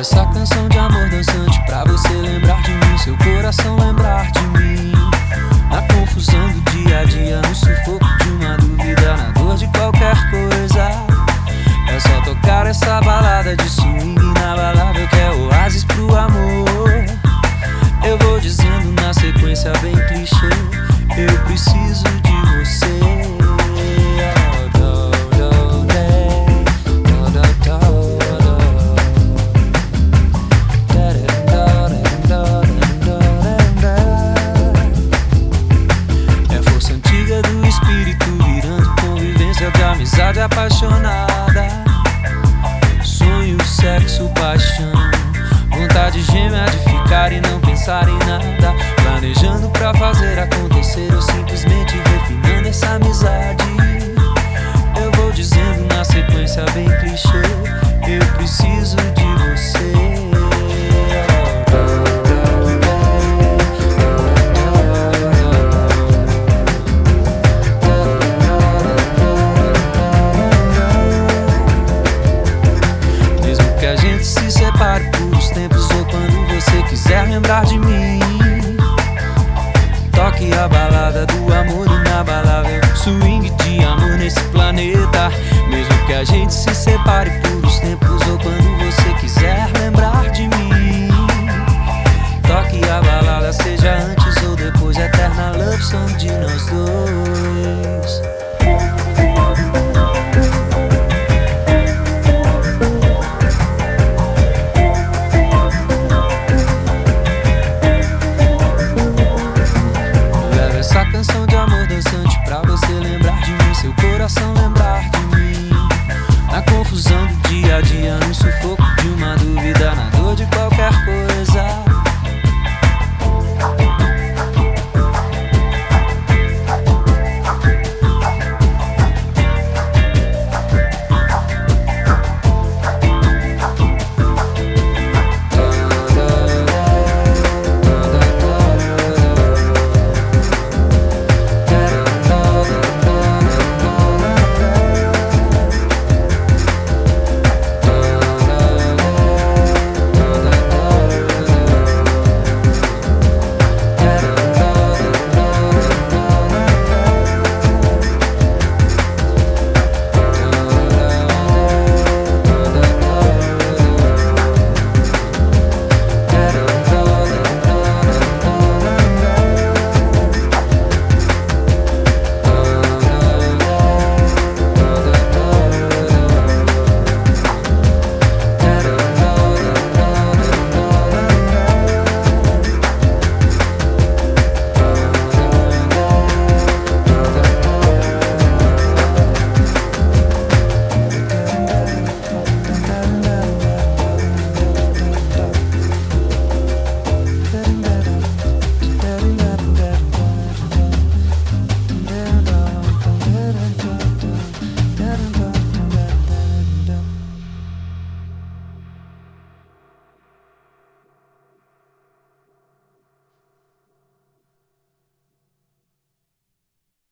Essa canção de amor dançante pra você lembrar de mim, seu coração lembrar de mim. Na confusão do dia a dia, no sufoco de uma dúvida, na dor de qualquer coisa. É só tocar essa balada de swing inabalável que é oásis pro amor. Eu vou dizendo na sequência bem clichê, eu preciso de paixão. Vontade gêmea de ficar e não pensar em nada. Planejando pra fazer acontecer ou simplesmente lembrar de mim. Toque a balada do amor inabalável, swing de amor nesse planeta. Mesmo que a gente se separe por os tempos ou quando